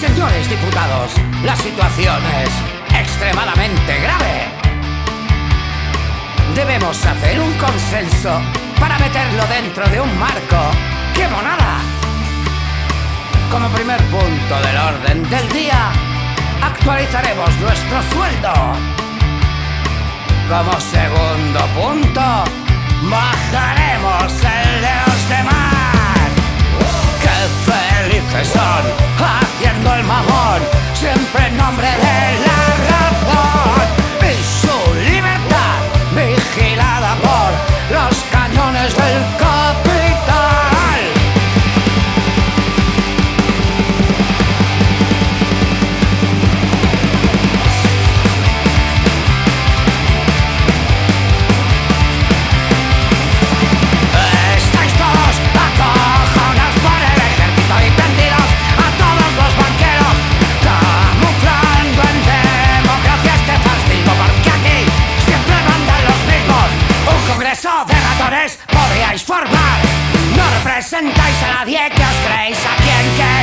señores diputados, la situación es extremadamente grave. Debemos hacer un consenso para meterlo dentro de un marco. ¡Qué monada! Como primer punto del orden del día, actualizaremos nuestro sueldo. Como segundo punto, bajaremos el de tres operadores podíais formar. No representáis a nadie que os creéis a quien que